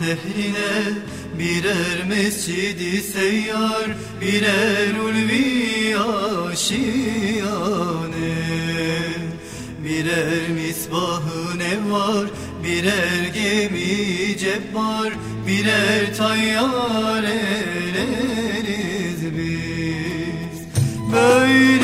tehline Birer mescidi seyyar Birer ulvi aşiyane. Birer misbahı ne var Birer gemi cebbar Birer tayyareler biz. Böyle